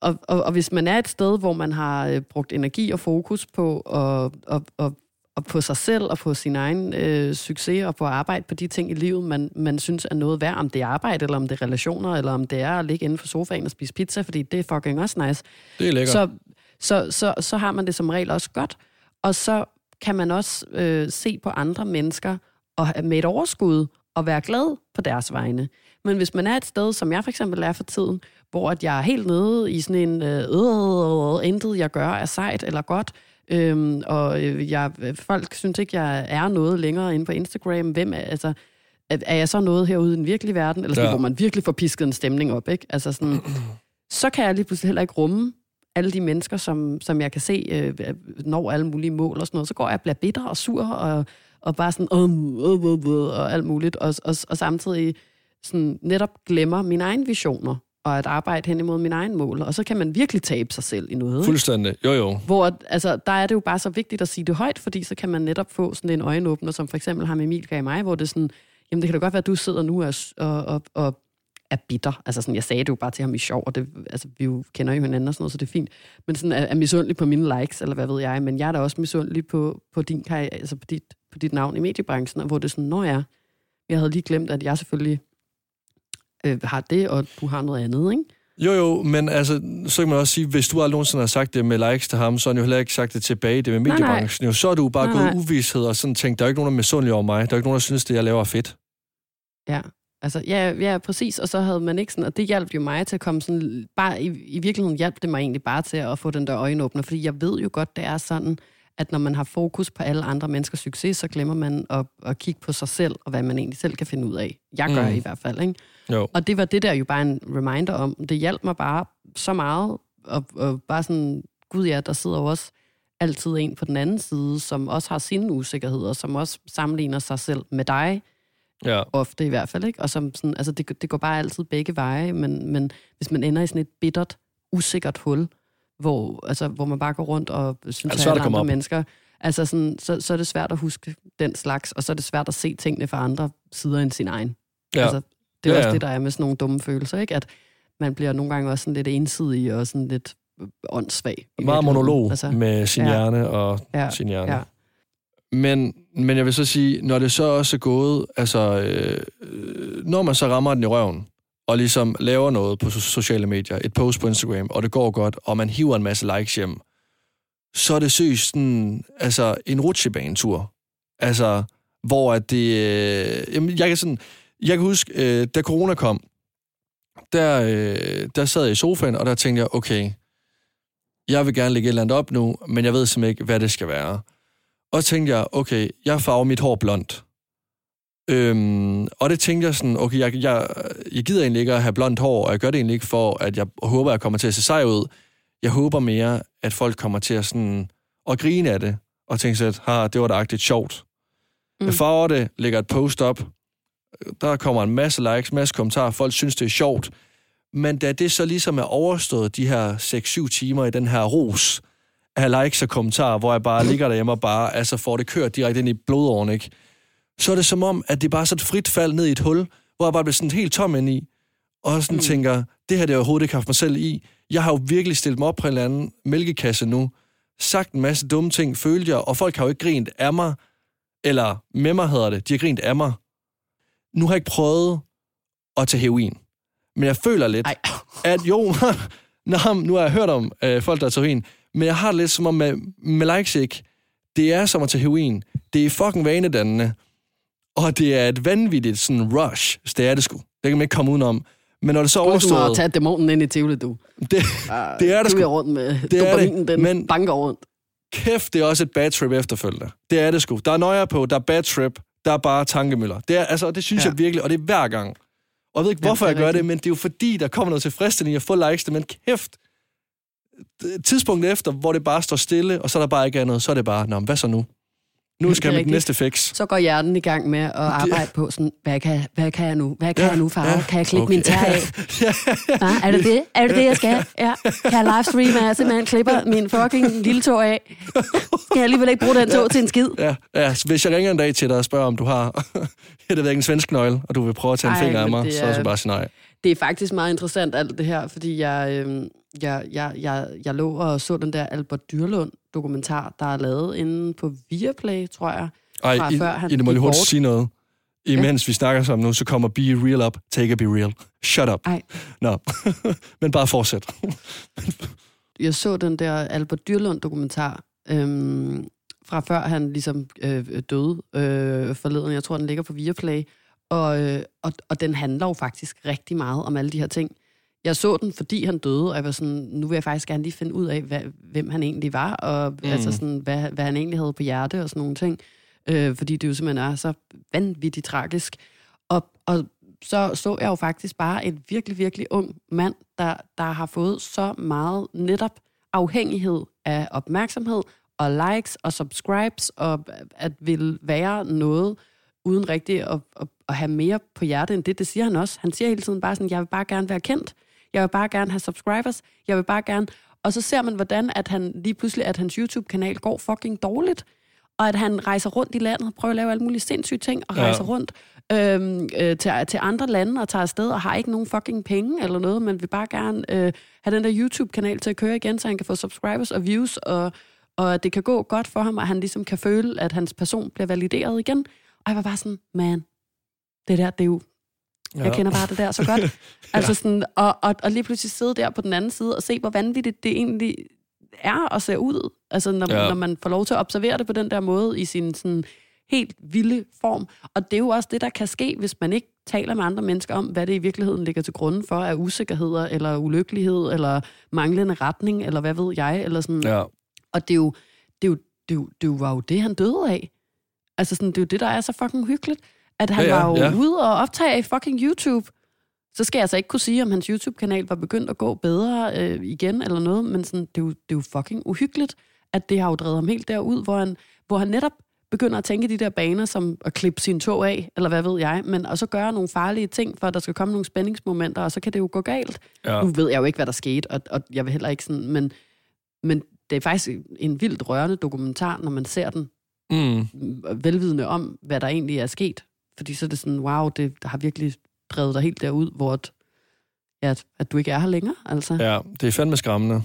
og, og, og hvis man er et sted, hvor man har øh, brugt energi og fokus på og, og, og, og på sig selv og på sin egen øh, succes og på at arbejde på de ting i livet, man, man synes er noget værd, om det er arbejde, eller om det er relationer, eller om det er at ligge inde for sofaen og spise pizza, fordi det er fucking også nice. Det er lækkert. Så, så, så, så har man det som regel også godt. Og så kan man også øh, se på andre mennesker og med et overskud og være glad på deres vegne. Men hvis man er et sted, som jeg for eksempel er for tiden, hvor at jeg er helt nede i sådan en, øh, øh, intet jeg gør er sejt eller godt, øhm, og øh, jeg, folk synes ikke, jeg er noget længere inde på Instagram. Hvem er, altså, er, jeg så noget herude i den virkelige verden? Eller sådan, ja. hvor man virkelig får pisket en stemning op, ikke? Altså sådan, (clears throat) så kan jeg lige pludselig heller ikke rumme alle de mennesker, som, som jeg kan se øh, når alle mulige mål og sådan noget. Så går jeg og bliver bitter og sur og, og bare sådan, uh, uh, uh, og alt muligt. Og, og, og samtidig sådan, netop glemmer mine egne visioner og at arbejde hen imod mine egne mål. Og så kan man virkelig tabe sig selv i noget. Fuldstændig. Jo, jo. Hvor altså, der er det jo bare så vigtigt at sige det højt, fordi så kan man netop få sådan en øjenåbner, som for eksempel ham Emil gav mig, hvor det er sådan, jamen det kan da godt være, at du sidder nu og, og, og, og er bitter. Altså sådan, jeg sagde det jo bare til ham i sjov, og det, altså, vi jo kender jo hinanden og sådan noget, så det er fint. Men sådan er, er misundelig på mine likes, eller hvad ved jeg, men jeg er da også misundelig på, på, din, karriere, altså på, dit, på dit navn i mediebranchen, og hvor det sådan, når jeg, jeg havde lige glemt, at jeg selvfølgelig øh, har det, og du har noget andet, ikke? Jo, jo, men altså, så kan man også sige, hvis du aldrig nogensinde har sagt det med likes til ham, så har han jo heller ikke sagt det tilbage, det med Nej, nej. mediebranchen. Jo, så er du bare Nej, gået nej. uvidshed og sådan tænkt, der er ikke nogen, der er misundelig over mig. Der er ikke nogen, der synes, det jeg laver er fedt. Ja, altså, ja, ja, præcis. Og så havde man ikke sådan, og det hjalp jo mig til at komme sådan, bare i, i virkeligheden hjalp det mig egentlig bare til at få den der øjenåbner, fordi jeg ved jo godt, det er sådan, at når man har fokus på alle andre menneskers succes, så glemmer man at, at kigge på sig selv, og hvad man egentlig selv kan finde ud af. Jeg gør Mm. i hvert fald, ikke? Jo. Og det var det der jo bare en reminder om. Det hjalp mig bare så meget, og, og bare sådan, gud ja, der sidder jo også altid en på den anden side, som også har sine usikkerheder, som også sammenligner sig selv med dig, Ja. ofte i hvert fald, ikke? Og som sådan, altså det, det går bare altid begge veje, men, men hvis man ender i sådan et bittert, usikkert hul, hvor, altså, hvor man bare går rundt og synes, det at alle andre op? mennesker, altså sådan, så, så er det svært at huske den slags, og så er det svært at se tingene fra andre sider end sin egen. Ja. Altså, det er Ja, også ja. det, der er med sådan nogle dumme følelser, ikke? At man bliver nogle gange også sådan lidt ensidig og sådan lidt øh, åndssvag. Meget monolog altså, med sin ja. hjerne og Ja, sin hjerne. ja. Men, men jeg vil så sige, når det så også er gået, altså, øh, når man så rammer den i røven, og ligesom laver noget på sociale medier, et post på Instagram, og det går godt, og man hiver en masse likes hjem, så er det seriøst sådan, altså, en rutsjebanetur. Altså, hvor at det... Øh, jamen, jeg kan sådan... Jeg kan huske, øh, da corona kom, der, øh, der sad jeg i sofaen, og der tænkte jeg, okay, jeg vil gerne lægge et eller andet op nu, men jeg ved simpelthen ikke, hvad det skal være. Og så tænkte jeg, okay, jeg farver mit hår blondt. Øhm, og det tænkte jeg sådan, okay, jeg, jeg, jeg gider egentlig ikke at have blondt hår, og jeg gør det egentlig ikke for, at jeg håber, at jeg kommer til at se sej ud. Jeg håber mere, at folk kommer til at, sådan, at grine af det, og tænke sig, ha, det var da agtigt sjovt. Mm. Jeg farver det, lægger et post op, der kommer en masse likes, masse kommentarer, folk synes, det er sjovt. Men da det så ligesom er overstået, de her 6-7 timer i den her ros af likes og kommentarer, hvor jeg bare ligger derhjemme og bare altså får det kørt direkte ind i blodåren, ikke? så er det som om, at det bare er så et frit fald ned i et hul, hvor jeg bare bliver sådan helt tom ind i, og sådan mm. tænker, det her det jeg overhovedet ikke haft mig selv i. Jeg har jo virkelig stillet mig op på en eller anden mælkekasse nu, sagt en masse dumme ting, følte jeg, og folk har jo ikke grint af mig, eller med mig hedder det, de har grint af mig. Nu har jeg ikke prøvet at tage heroin, men jeg føler lidt, Ej. at jo, (laughs) Nå, nu har jeg hørt om øh, folk, der tager heroin, men jeg har det lidt som om med, med likes ikke, det er som at tage heroin. Det er fucking vanedannende. Og det er et vanvittigt sådan rush, så det er det sgu. Det kan man ikke komme udenom. Men når det så er Du overstået... tage dæmonen ind i Tivoli, du. Det, det er det Du sgu. er rundt med Det er det, dopaminen, den men- banker rundt. Kæft, det er også et bad trip efterfølgende. Det er det sgu. Der er nøjer på, der er bad trip, der er bare tankemøller. Det, er, altså, det synes Ja. jeg virkelig, og det er hver gang. Og jeg ved ikke, hvorfor det jeg gør det, rigtigt. men det er jo fordi, der kommer noget tilfredsstillende i at få likes, men kæft, tidspunktet efter, hvor det bare står stille, og så er der bare ikke andet, så er det bare, nå, hvad så nu? Nu skal er jeg den næste fix. Så går hjernen i gang med at arbejde på sådan, hvad kan, hvad kan jeg nu? Hvad kan Ja, jeg nu, far? ja, Kan jeg klippe okay. min tær af? (laughs) Ja, er det det? Er det det, jeg skal? Ja. Kan jeg livestreame, at jeg simpelthen klipper min fucking lille tog af? Skal jeg alligevel ikke bruge den tog til en skid? Ja, ja, hvis jeg ringer en dag til dig og spørger, om du har (laughs) det ved en svensk nøgle, og du vil prøve at tage en Ej, finger af mig, det så er- du bare sige nej. Det er faktisk meget interessant, alt det her, fordi jeg, øh, jeg, jeg, jeg, jeg lå og så den der Albert Dyrlund dokumentar, der er lavet inde på Viaplay, tror jeg. Ej, fra I, før han I, I må lige hurtigt sige noget. Imens ja. vi snakker sammen nu, så kommer Be Real up, Take a Be Real. Shut up. Ej. Nå, (laughs) men bare fortsæt. jeg så den der Albert Dyrlund dokumentar, øhm, fra før han ligesom øh, døde øh, forleden. Jeg tror, den ligger på Viaplay. Og, øh, og, og den handler jo faktisk rigtig meget om alle de her ting. Jeg så den, fordi han døde, og jeg var sådan, nu vil jeg faktisk gerne lige finde ud af, hvad, hvem han egentlig var, og mm. altså sådan, hvad, hvad han egentlig havde på hjerte og sådan nogle ting. Øh, fordi det jo simpelthen er så vanvittigt tragisk. Og, og så så jeg jo faktisk bare en virkelig, virkelig ung mand, der, der har fået så meget netop afhængighed af opmærksomhed og likes og subscribes, og at vil være noget uden rigtigt at, at, at have mere på hjertet end det. Det siger han også. Han siger hele tiden bare sådan, jeg vil bare gerne være kendt. Jeg vil bare gerne have subscribers. Jeg vil bare gerne... Og så ser man, hvordan at han lige pludselig, at hans YouTube-kanal går fucking dårligt. Og at han rejser rundt i landet, prøver at lave alle mulige sindssyge ting, og Ja. rejser rundt øhm, øh, til, til andre lande og tager afsted og har ikke nogen fucking penge eller noget, men vil bare gerne øh, have den der YouTube-kanal til at køre igen, så han kan få subscribers og views, og, og at det kan gå godt for ham, og han ligesom kan føle, at hans person bliver valideret igen. Og jeg var bare sådan, man, det der, det er jo Ja. Jeg kender bare det der så godt. altså sådan, og, og, og lige pludselig sidde der på den anden side og se, hvor vanvittigt det egentlig er at se ud. Altså når, Ja. ja. når man får lov til at observere det på den der måde i sin sådan helt vilde form. Og det er jo også det, der kan ske, hvis man ikke taler med andre mennesker om, hvad det i virkeligheden ligger til grunden for af usikkerheder, eller ulykkelighed, eller manglende retning, eller hvad ved jeg, eller sådan. Ja. Og det er jo, det er jo, det er jo, det var jo det, han døde af. Altså sådan, det er jo det, der er så fucking hyggeligt. At han Ja, ja, var jo ja. ja. ude og optage i fucking YouTube. Så skal jeg altså ikke kunne sige, om hans YouTube-kanal var begyndt at gå bedre øh, igen eller noget, men sådan, det, er jo, det er jo fucking uhyggeligt, at det har jo drevet ham helt derud, hvor han, hvor han netop begynder at tænke de der baner, som at klippe sin tog af, eller hvad ved jeg, men og så gøre nogle farlige ting, for at der skal komme nogle spændingsmomenter, og så kan det jo gå galt. Ja. Nu ved jeg jo ikke, hvad der skete, og, og jeg vil heller ikke sådan, men, men det er faktisk en vildt rørende dokumentar, når man ser den, Mm. velvidende om, hvad der egentlig er sket. Fordi så er det sådan, wow, det har virkelig drevet dig helt derud, hvor at, ja, at, at du ikke er her længere. Altså. Ja. det er fandme skræmmende.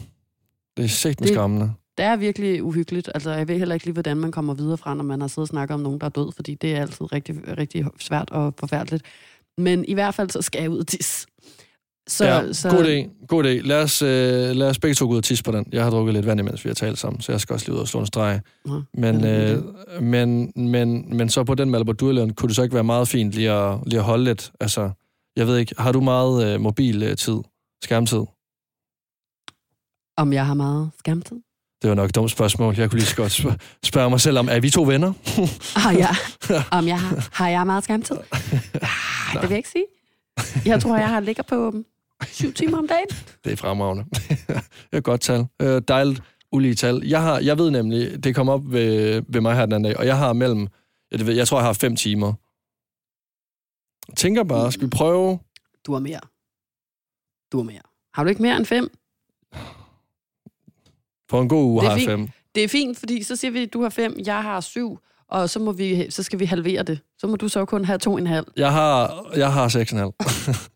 Det er sæt med Det- skræmmende. Det er virkelig uhyggeligt. Altså, jeg ved heller ikke lige, hvordan man kommer videre fra, når man har siddet og snakket om nogen, der er død, fordi det er altid rigtig, rigtig svært og forfærdeligt. Men i hvert fald, så skal jeg ud og tisse. Så, ja, så, god idé. God idé. Lad os, øh, lad os begge to gå ud og tisse på den. Jeg har drukket lidt vand, imens vi har talt sammen, så jeg skal også lige ud og slå en streg. Men, ja, er øh, men, men, men så på den Malbordurløn, kunne det så ikke være meget fint lige at, lige at holde lidt? Altså, jeg ved ikke, har du meget øh, mobiltid, skærmtid? Om jeg har meget skærmtid? Det var nok et dumt spørgsmål. Jeg kunne lige så godt spørge, spørge mig selv om, er vi to venner? Har jeg, (laughs) om jeg har, har jeg meget skærmtid? Ah, det vil jeg ikke sige. Jeg tror, jeg har ligger på um, syv timer om dagen. Det er fremragende. (laughs) det er et godt tal. Øh, dejligt ulige tal. Jeg, har, jeg ved nemlig, det kom op ved, ved mig her den anden dag, og jeg har mellem, jeg, ved, jeg tror, jeg har fem timer. Jeg tænker bare, skal vi prøve? Du har mere. Du har mere. Har du ikke mere end fem? På en god uge Det er har jeg fint. fem. Det er fint, fordi så siger vi, at du har fem, jeg har syv, og så, må vi, så skal vi halvere det. Så må du så kun have to en halv. Jeg har, jeg har seks en halv.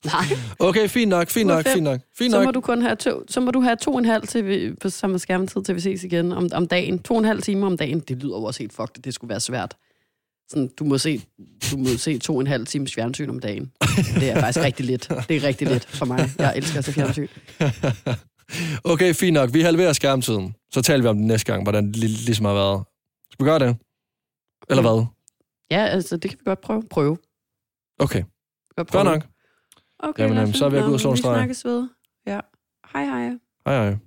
Nej, Okay, fint nok, fint nok, fint nok. Fint så må nok. du kun have to, så må du have to en halv til vi, på samme skærmtid, til vi ses igen om, om dagen. To en halv time om dagen. Det lyder jo også helt fucked, det skulle være svært. Sådan, du, må se, du må se to og en halv times fjernsyn om dagen. Det er faktisk rigtig lidt. Det er rigtig lidt for mig. Jeg elsker at se fjernsyn. Okay, fint nok. Vi halverer skærmtiden. Så taler vi om det næste gang, hvordan det lig- ligesom har været. Skal vi gøre det? Eller hvad? Ja, altså, det kan vi godt prøve. Prøve. Okay, Godt fair prøve. nok. Okay, Jamen, lad øhm, så er vi finde ude og slå en streg. Vi snakkes ved. Ja. Hej, hej. Hej hej.